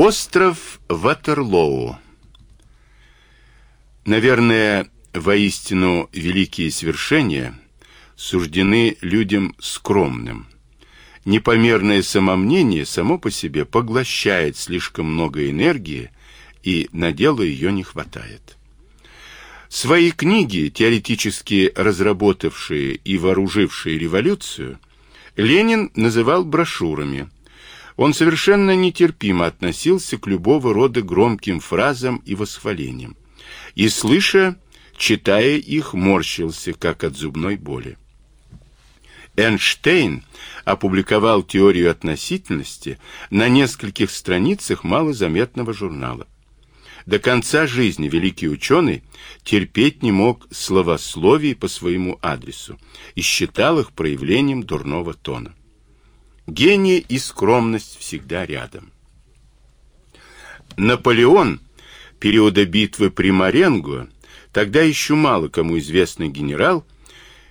Остров Ватерлоу. Наверное, воистину великие свершения суждены людям скромным. Непомерное самомнение само по себе поглощает слишком много энергии, и на дело ее не хватает. Свои книги, теоретически разработавшие и вооружившие революцию, Ленин называл брошюрами. Он совершенно нетерпимо относился к любого рода громким фразам и восхвалениям. И, слыша, читая их, морщился, как от зубной боли. Эйнштейн опубликовал теорию относительности на нескольких страницах малозаметного журнала. До конца жизни великий ученый терпеть не мог словословий по своему адресу и считал их проявлением дурного тона. Гений и скромность всегда рядом. Наполеон периода битвы при Маренго, тогда еще мало кому известный генерал,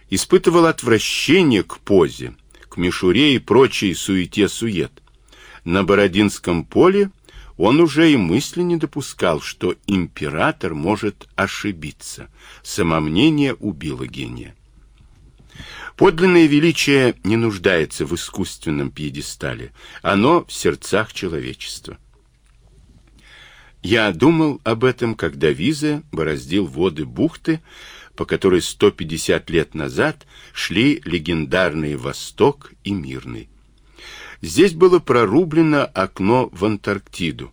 испытывал отвращение к позе, к мишуре и прочей суете-сует. На Бородинском поле он уже и мысли не допускал, что император может ошибиться. Самомнение убило гения. Подлинное величие не нуждается в искусственном пьедестале, оно в сердцах человечества. Я думал об этом, когда Виза бороздил воды бухты, по которой 150 лет назад шли легендарные Восток и Мирный. Здесь было прорублено окно в Антарктиду.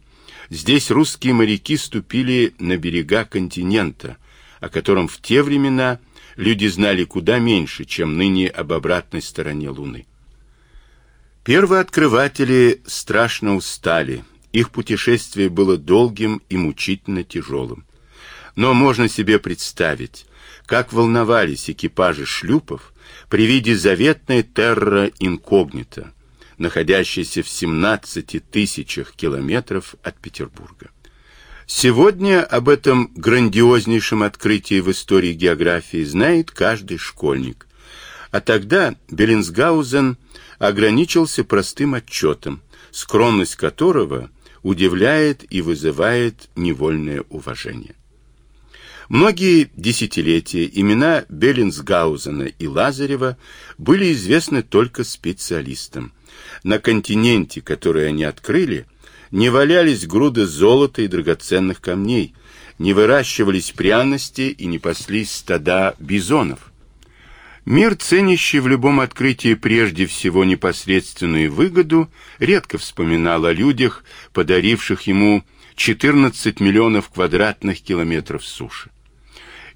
Здесь русские моряки ступили на берега континента, о котором в те времена люди знали куда меньше, чем ныне об обратной стороне Луны. Первые открыватели страшно устали. Их путешествие было долгим и мучительно тяжелым. Но можно себе представить, как волновались экипажи шлюпов при виде заветной терра инкогнита, находящейся в 17 тысячах километров от Петербурга. Сегодня об этом грандиознейшем открытии в истории географии знает каждый школьник. А тогда Беллинсгаузен ограничился простым отчетом, скромность которого удивляет и вызывает невольное уважение. Многие десятилетия имена Беллинсгаузена и Лазарева были известны только специалистам – на континенте, который они открыли, не валялись груды золота и драгоценных камней, не выращивались пряности и не паслись стада бизонов. Мир, ценящий в любом открытии прежде всего непосредственную выгоду, редко вспоминал о людях, подаривших ему 14 миллионов квадратных километров суши.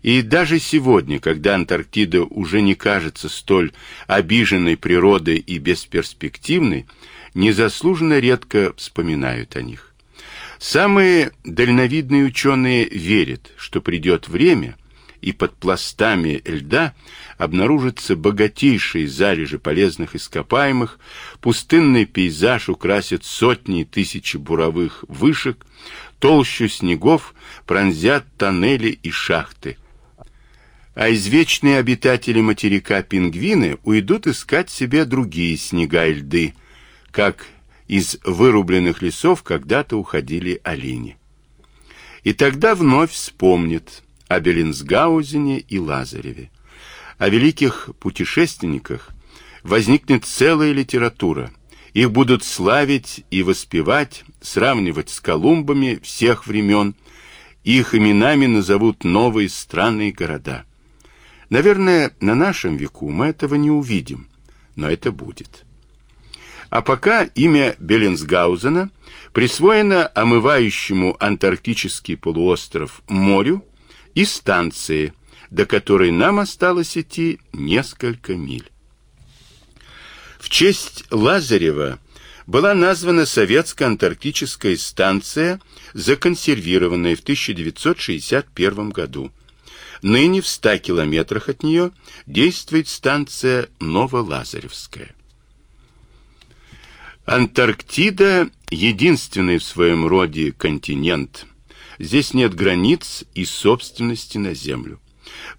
И даже сегодня, когда Антарктида уже не кажется столь обиженной природой и бесперспективной, незаслуженно редко вспоминают о них. Самые дальновидные ученые верят, что придет время, и под пластами льда обнаружатся богатейшие залежи полезных ископаемых, пустынный пейзаж украсит сотни и тысячи буровых вышек, толщу снегов пронзят тоннели и шахты – а извечные обитатели материка пингвины уйдут искать себе другие снега и льды, как из вырубленных лесов когда-то уходили олени. И тогда вновь вспомнят о Беллинсгаузене и Лазареве. О великих путешественниках возникнет целая литература. Их будут славить и воспевать, сравнивать с Колумбами всех времен. Их именами назовут новые страны и города. Наверное, на нашем веку мы этого не увидим, но это будет. А пока имя Беллинсгаузена присвоено омывающему антарктический полуостров морю и станции, до которой нам осталось идти несколько миль. В честь Лазарева была названа советская антарктическая станция, законсервированная в 1961 году, Ныне в ста километрах от нее действует станция Новолазаревская. Антарктида – единственный в своем роде континент. Здесь нет границ и собственности на Землю.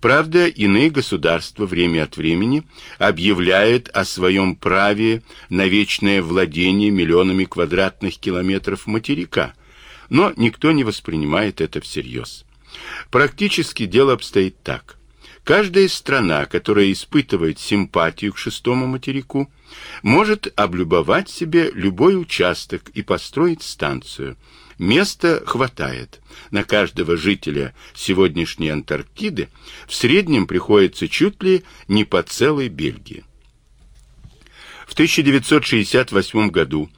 Правда, иные государства время от времени объявляют о своем праве на вечное владение миллионами квадратных километров материка, но никто не воспринимает это всерьез. Практически дело обстоит так. Каждая страна, которая испытывает симпатию к шестому материку, может облюбовать себе любой участок и построить станцию. Места хватает. На каждого жителя сегодняшней Антарктиды в среднем приходится чуть ли не по целой Бельгии. В 1968 году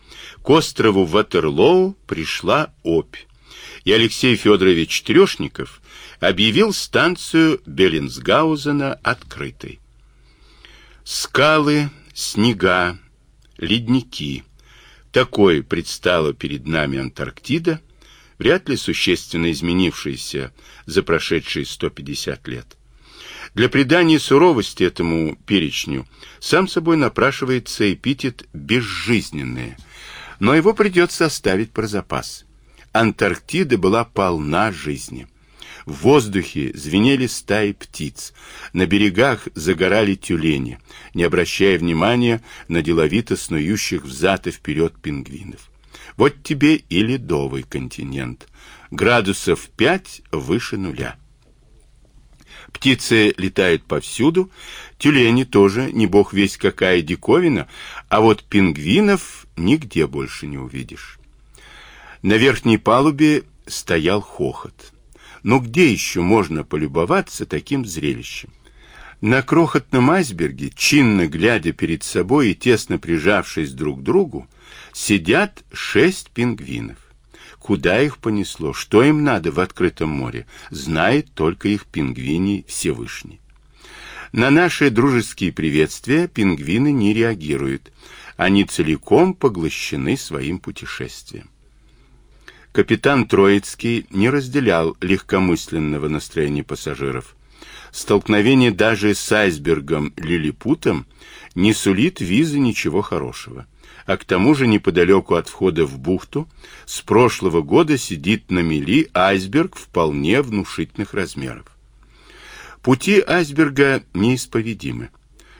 к острову Ватерлоу пришла опь, и Алексей Федорович Трешников объявил станцию Беллинсгаузена открытой. Скалы, снега, ледники. Такой предстала перед нами Антарктида, вряд ли существенно изменившаяся за прошедшие 150 лет. Для придания суровости этому перечню сам собой напрашивается эпитет «безжизненные», но его придется оставить про запас. Антарктида была полна жизни. В воздухе звенели стаи птиц, на берегах загорали тюлени, не обращая внимания на деловито снующих взад и вперед пингвинов. Вот тебе и ледовый континент, градусов пять выше нуля. Птицы летают повсюду, тюлени тоже, не бог весь какая диковина, а вот пингвинов нигде больше не увидишь. На верхней палубе стоял хохот. Но где еще можно полюбоваться таким зрелищем? На крохотном айсберге, чинно глядя перед собой и тесно прижавшись друг к другу, сидят шесть пингвинов. Куда их понесло, что им надо в открытом море, знает только их пингвиний Всевышний. На наши дружеские приветствия пингвины не реагируют. Они целиком поглощены своим путешествием. Капитан Троицкий не разделял легкомысленного настроения пассажиров. Столкновение даже с айсбергом Лилипутом не сулит визы ничего хорошего. А к тому же неподалеку от входа в бухту с прошлого года сидит на мели айсберг вполне внушительных размеров. Пути айсберга неисповедимы.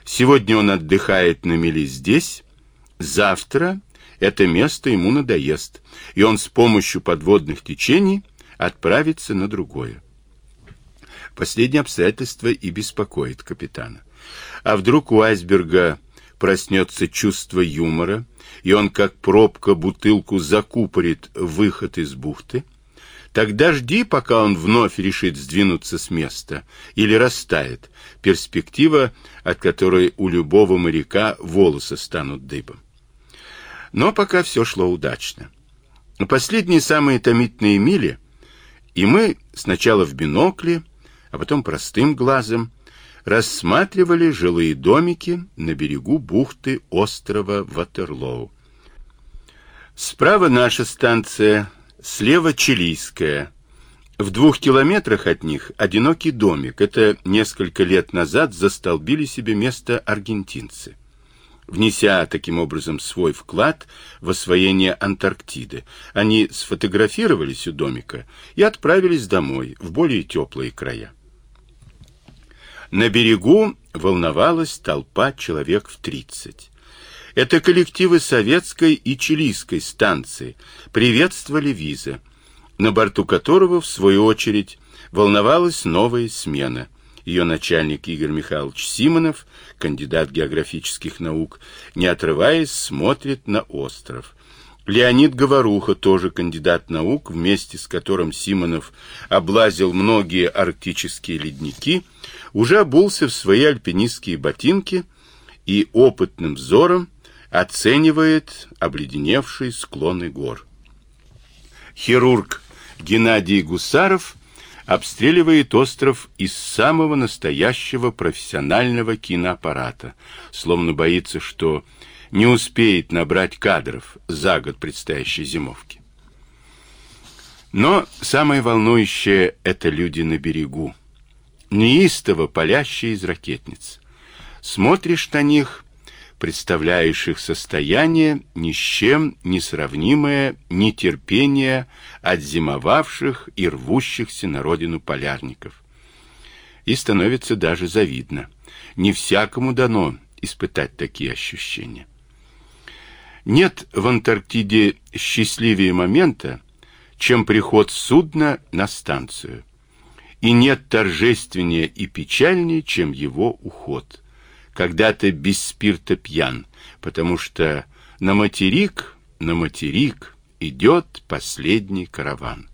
Сегодня он отдыхает на мели здесь, завтра это место ему надоест, и он с помощью подводных течений отправится на другое. Последнее обстоятельство и беспокоит капитана. А вдруг у айсберга проснется чувство юмора, и он, как пробка, бутылку закупорит выход из бухты? Тогда жди, пока он вновь решит сдвинуться с места или растает, перспектива, от которой у любого моряка волосы станут дыбом. Но пока все шло удачно. Последние самые томительные мили, и мы сначала в бинокле, а потом простым глазом рассматривали жилые домики на берегу бухты острова Ватерлоу. Справа наша станция, слева чилийская. В двух километрах от них одинокий домик. Это несколько лет назад застолбили себе место аргентинцы внеся таким образом свой вклад в освоение Антарктиды. Они сфотографировались у домика и отправились домой, в более теплые края. На берегу волновалась толпа человек в тридцать. Это коллективы советской и чилийской станции приветствовали виза, на борту которого, в свою очередь, волновалась новая смена – ее начальник Игорь Михайлович Симонов, кандидат географических наук, не отрываясь, смотрит на остров. Леонид Говоруха, тоже кандидат наук, вместе с которым Симонов облазил многие арктические ледники, уже обулся в свои альпинистские ботинки и опытным взором оценивает обледеневшие склоны гор. Хирург Геннадий Гусаров – обстреливает остров из самого настоящего профессионального киноаппарата, словно боится, что не успеет набрать кадров за год предстоящей зимовки. Но самое волнующее — это люди на берегу, неистово палящие из ракетниц. Смотришь на них представляешь их состояние ни с чем не сравнимое нетерпение отзимовавших и рвущихся на родину полярников. и становится даже завидно. Не всякому дано испытать такие ощущения. Нет в Антарктиде счастливее момента, чем приход судна на станцию. И нет торжественнее и печальнее, чем его уход. Когда ты без спирта пьян, потому что на материк, на материк идет последний караван.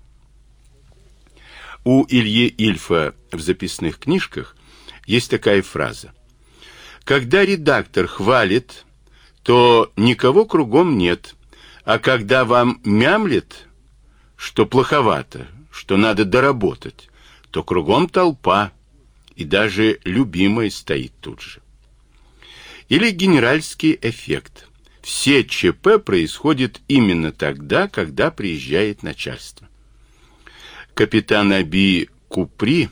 У Ильи Ильфа в записных книжках есть такая фраза. Когда редактор хвалит, то никого кругом нет, а когда вам мямлет, что плоховато, что надо доработать, то кругом толпа, и даже любимый стоит тут же. Или генеральский эффект. Все ЧП происходят именно тогда, когда приезжает начальство. Капитан Аби Купри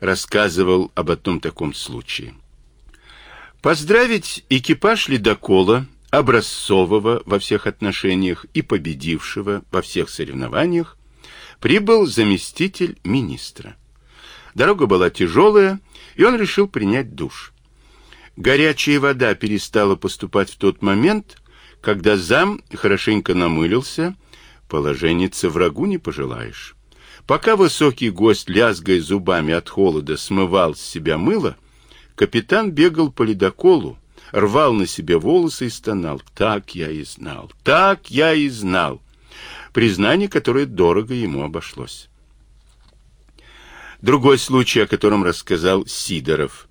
рассказывал об одном таком случае. Поздравить экипаж ледокола, образцового во всех отношениях и победившего во всех соревнованиях, прибыл заместитель министра. Дорога была тяжелая, и он решил принять душ. Горячая вода перестала поступать в тот момент, когда зам хорошенько намылился, положениться врагу не пожелаешь. Пока высокий гость, лязгая зубами от холода, смывал с себя мыло, капитан бегал по ледоколу, рвал на себе волосы и стонал. Так я и знал, так я и знал. Признание, которое дорого ему обошлось. Другой случай, о котором рассказал Сидоров,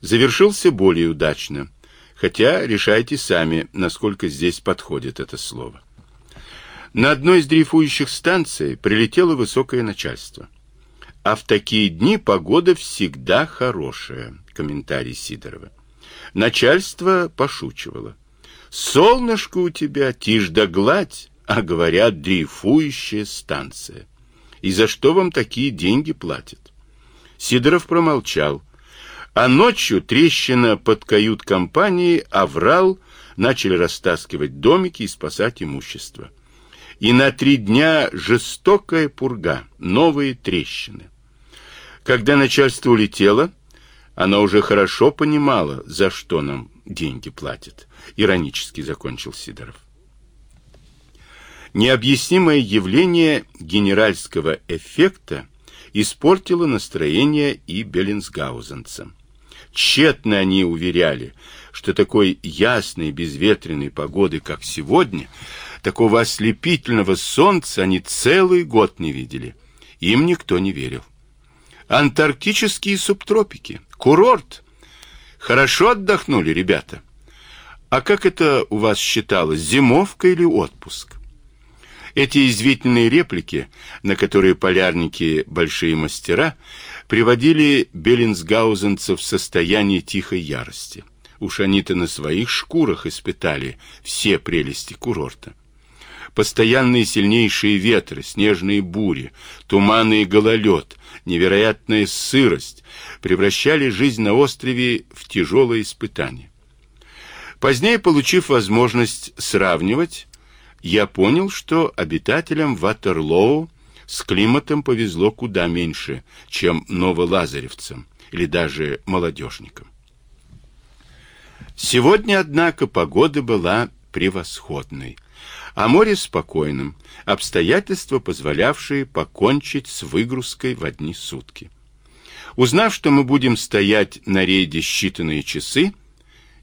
завершился более удачно, хотя решайте сами, насколько здесь подходит это слово. На одной из дрейфующих станций прилетело высокое начальство. А в такие дни погода всегда хорошая, комментарий Сидорова. Начальство пошучивало. Солнышко у тебя, тишь да гладь, а говорят, дрейфующая станция. И за что вам такие деньги платят? Сидоров промолчал. А ночью трещина под кают-компанией оврал, начали растаскивать домики и спасать имущество. И на три дня жестокая пурга, новые трещины. Когда начальство улетело, она уже хорошо понимала, за что нам деньги платят. Иронически закончил Сидоров. Необъяснимое явление генеральского эффекта испортило настроение и беллинсгаузенцам. Тщетно они уверяли, что такой ясной безветренной погоды, как сегодня, такого ослепительного солнца они целый год не видели. Им никто не верил. Антарктические субтропики, курорт. Хорошо отдохнули, ребята. А как это у вас считалось, зимовка или отпуск? Эти извительные реплики, на которые полярники большие мастера, приводили беллинсгаузенцев в состояние тихой ярости. Уж они-то на своих шкурах испытали все прелести курорта. Постоянные сильнейшие ветры, снежные бури, туманы и гололед, невероятная сырость превращали жизнь на острове в тяжелое испытание. Позднее, получив возможность сравнивать, я понял, что обитателям Ватерлоу с климатом повезло куда меньше, чем новолазаревцам или даже молодежникам. Сегодня, однако, погода была превосходной, а море спокойным, обстоятельства, позволявшие покончить с выгрузкой в одни сутки. Узнав, что мы будем стоять на рейде считанные часы,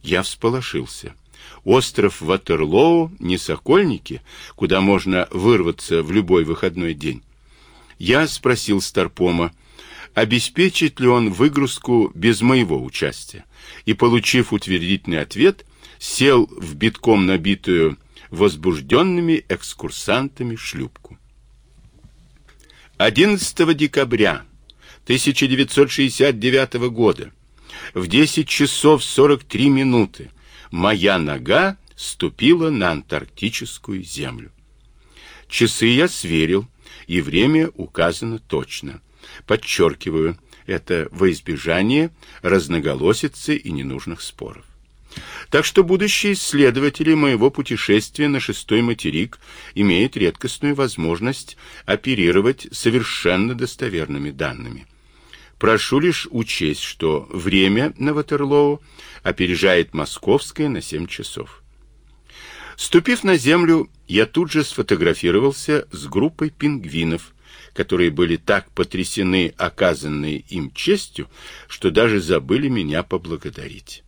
я всполошился – Остров Ватерлоу не Сокольники, куда можно вырваться в любой выходной день. Я спросил Старпома, обеспечит ли он выгрузку без моего участия, и, получив утвердительный ответ, сел в битком набитую возбужденными экскурсантами шлюпку. 11 декабря 1969 года в 10 часов 43 минуты моя нога ступила на антарктическую землю. Часы я сверил, и время указано точно. Подчеркиваю, это во избежание разноголосицы и ненужных споров. Так что будущие исследователи моего путешествия на шестой материк имеют редкостную возможность оперировать совершенно достоверными данными. Прошу лишь учесть, что время на Ватерлоу опережает московское на 7 часов. Ступив на землю, я тут же сфотографировался с группой пингвинов, которые были так потрясены оказанной им честью, что даже забыли меня поблагодарить.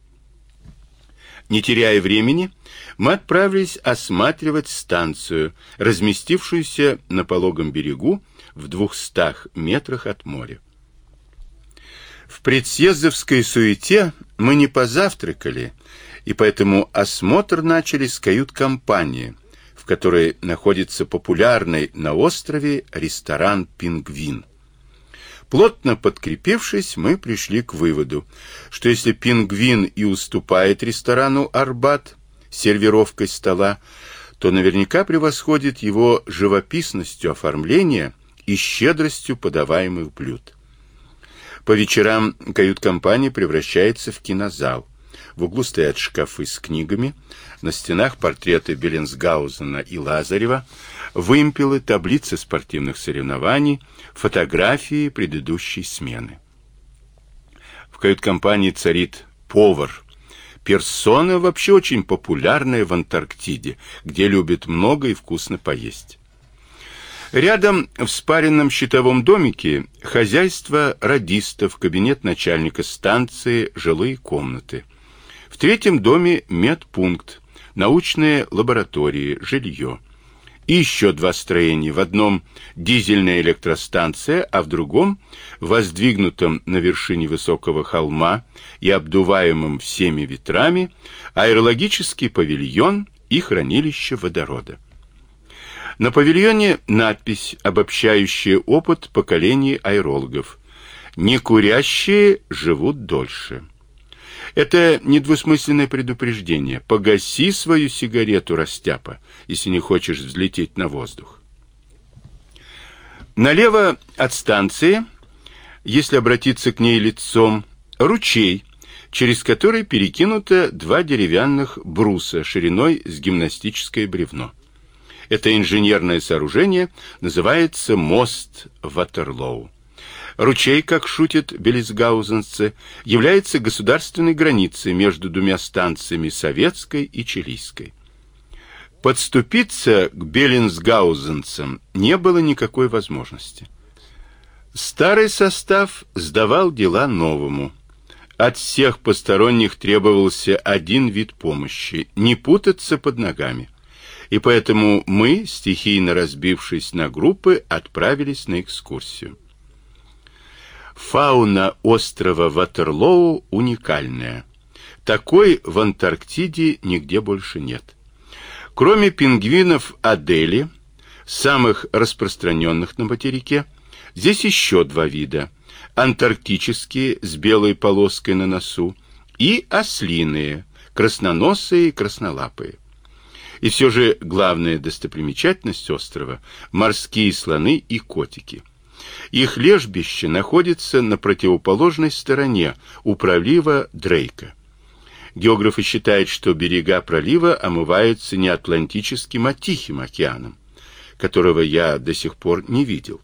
Не теряя времени, мы отправились осматривать станцию, разместившуюся на пологом берегу в двухстах метрах от моря. В предсъездовской суете мы не позавтракали, и поэтому осмотр начали с кают-компании, в которой находится популярный на острове ресторан «Пингвин». Плотно подкрепившись, мы пришли к выводу, что если «Пингвин» и уступает ресторану «Арбат» сервировкой стола, то наверняка превосходит его живописностью оформления и щедростью подаваемых блюд. По вечерам кают-компания превращается в кинозал. В углу стоят шкафы с книгами, на стенах портреты Беллинсгаузена и Лазарева, вымпелы, таблицы спортивных соревнований, фотографии предыдущей смены. В кают-компании царит повар. Персона вообще очень популярная в Антарктиде, где любят много и вкусно поесть. Рядом в спаренном щитовом домике хозяйство радистов, кабинет начальника станции, жилые комнаты. Третьем доме медпункт, научные лаборатории, жилье. И еще два строения. В одном дизельная электростанция, а в другом, воздвигнутом на вершине высокого холма и обдуваемом всеми ветрами, аэрологический павильон и хранилище водорода. На павильоне надпись, обобщающая опыт поколений аэрологов. Некурящие живут дольше. Это недвусмысленное предупреждение. Погаси свою сигарету, растяпа, если не хочешь взлететь на воздух. Налево от станции, если обратиться к ней лицом, ручей, через который перекинуто два деревянных бруса шириной с гимнастическое бревно. Это инженерное сооружение называется мост Ватерлоу. Ручей, как шутят белизгаузенцы, является государственной границей между двумя станциями советской и чилийской. Подступиться к белинсгаузенцам не было никакой возможности. Старый состав сдавал дела новому. От всех посторонних требовался один вид помощи – не путаться под ногами и поэтому мы, стихийно разбившись на группы, отправились на экскурсию. Фауна острова Ватерлоу уникальная. Такой в Антарктиде нигде больше нет. Кроме пингвинов Адели, самых распространенных на материке, здесь еще два вида. Антарктические с белой полоской на носу и ослиные, красноносые и краснолапые. И все же главная достопримечательность острова – морские слоны и котики. Их лежбище находится на противоположной стороне у пролива Дрейка. Географы считают, что берега пролива омываются не Атлантическим, а Тихим океаном, которого я до сих пор не видел.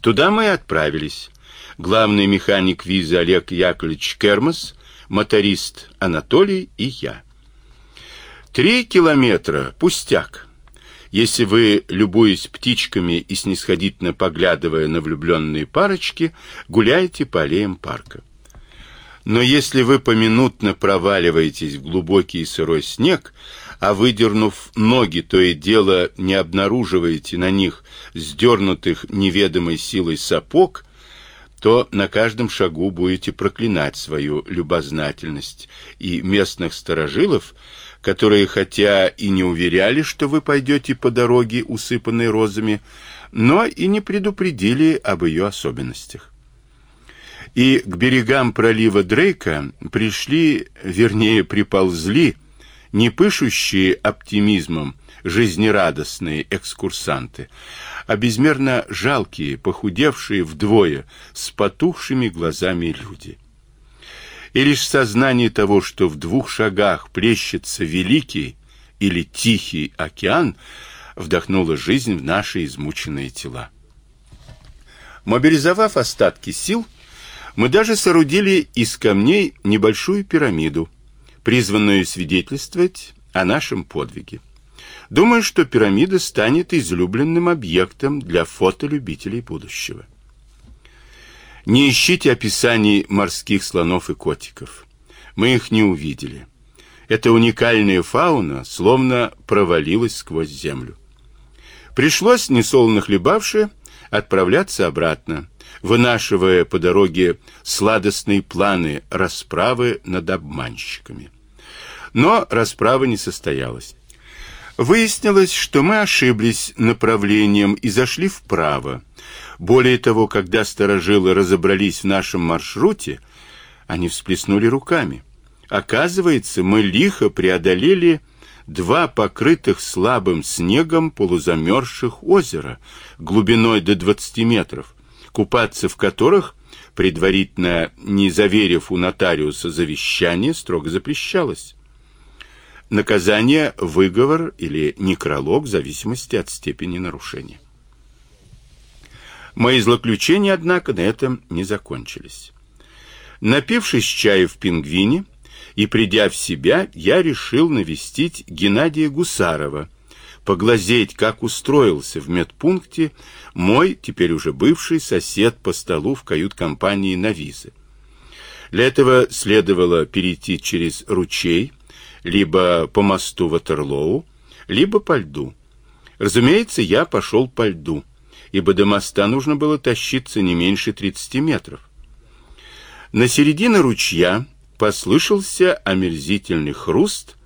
Туда мы и отправились. Главный механик визы Олег Яковлевич Кермас, моторист Анатолий и я. Три километра — пустяк. Если вы, любуясь птичками и снисходительно поглядывая на влюбленные парочки, гуляете по аллеям парка. Но если вы поминутно проваливаетесь в глубокий сырой снег, а выдернув ноги, то и дело не обнаруживаете на них сдернутых неведомой силой сапог, то на каждом шагу будете проклинать свою любознательность и местных сторожилов, которые хотя и не уверяли, что вы пойдете по дороге, усыпанной розами, но и не предупредили об ее особенностях. И к берегам пролива Дрейка пришли, вернее, приползли, не пышущие оптимизмом жизнерадостные экскурсанты, а безмерно жалкие, похудевшие вдвое, с потухшими глазами люди и лишь сознание того, что в двух шагах плещется великий или тихий океан, вдохнуло жизнь в наши измученные тела. Мобилизовав остатки сил, Мы даже соорудили из камней небольшую пирамиду, призванную свидетельствовать о нашем подвиге. Думаю, что пирамида станет излюбленным объектом для фотолюбителей будущего. Не ищите описаний морских слонов и котиков. Мы их не увидели. Эта уникальная фауна словно провалилась сквозь землю. Пришлось, несолоно хлебавши, отправляться обратно, вынашивая по дороге сладостные планы расправы над обманщиками. Но расправа не состоялась. Выяснилось, что мы ошиблись направлением и зашли вправо. Более того, когда сторожилы разобрались в нашем маршруте, они всплеснули руками. Оказывается, мы лихо преодолели два покрытых слабым снегом полузамерзших озера глубиной до 20 метров, купаться в которых, предварительно не заверив у нотариуса завещание, строго запрещалось. Наказание – выговор или некролог в зависимости от степени нарушения. Мои злоключения, однако, на этом не закончились. Напившись чая в пингвине и придя в себя, я решил навестить Геннадия Гусарова, поглазеть, как устроился в медпункте мой, теперь уже бывший, сосед по столу в кают-компании «Навизы». Для этого следовало перейти через ручей, либо по мосту Ватерлоу, либо по льду. Разумеется, я пошел по льду, ибо до моста нужно было тащиться не меньше 30 метров. На середине ручья послышался омерзительный хруст,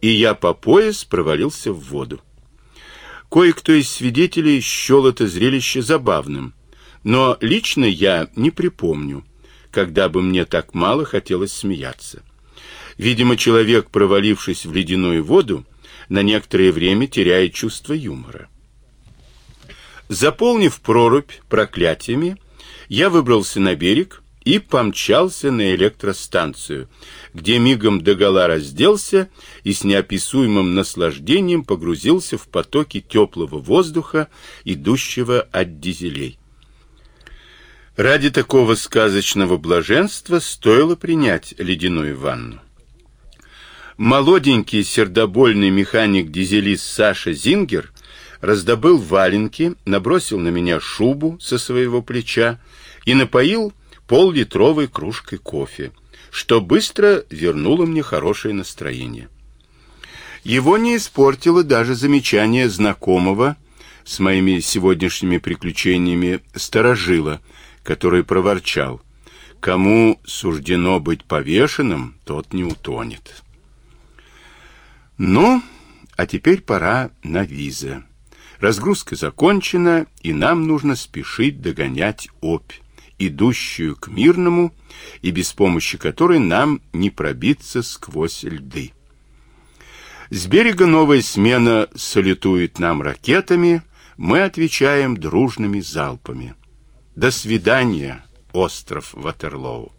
и я по пояс провалился в воду. Кое-кто из свидетелей счел это зрелище забавным, но лично я не припомню, когда бы мне так мало хотелось смеяться. Видимо, человек, провалившись в ледяную воду, на некоторое время теряет чувство юмора. Заполнив прорубь проклятиями, я выбрался на берег и помчался на электростанцию, где мигом догола разделся и с неописуемым наслаждением погрузился в потоки теплого воздуха, идущего от дизелей. Ради такого сказочного блаженства стоило принять ледяную ванну. Молоденький сердобольный механик-дизелист Саша Зингер раздобыл валенки, набросил на меня шубу со своего плеча и напоил пол-литровой кружкой кофе, что быстро вернуло мне хорошее настроение. Его не испортило даже замечание знакомого с моими сегодняшними приключениями сторожила, который проворчал: "Кому суждено быть повешенным, тот не утонет". Ну, а теперь пора на визы. Разгрузка закончена, и нам нужно спешить догонять опь, идущую к мирному, и без помощи которой нам не пробиться сквозь льды. С берега новая смена салютует нам ракетами, мы отвечаем дружными залпами. До свидания, остров Ватерлоу.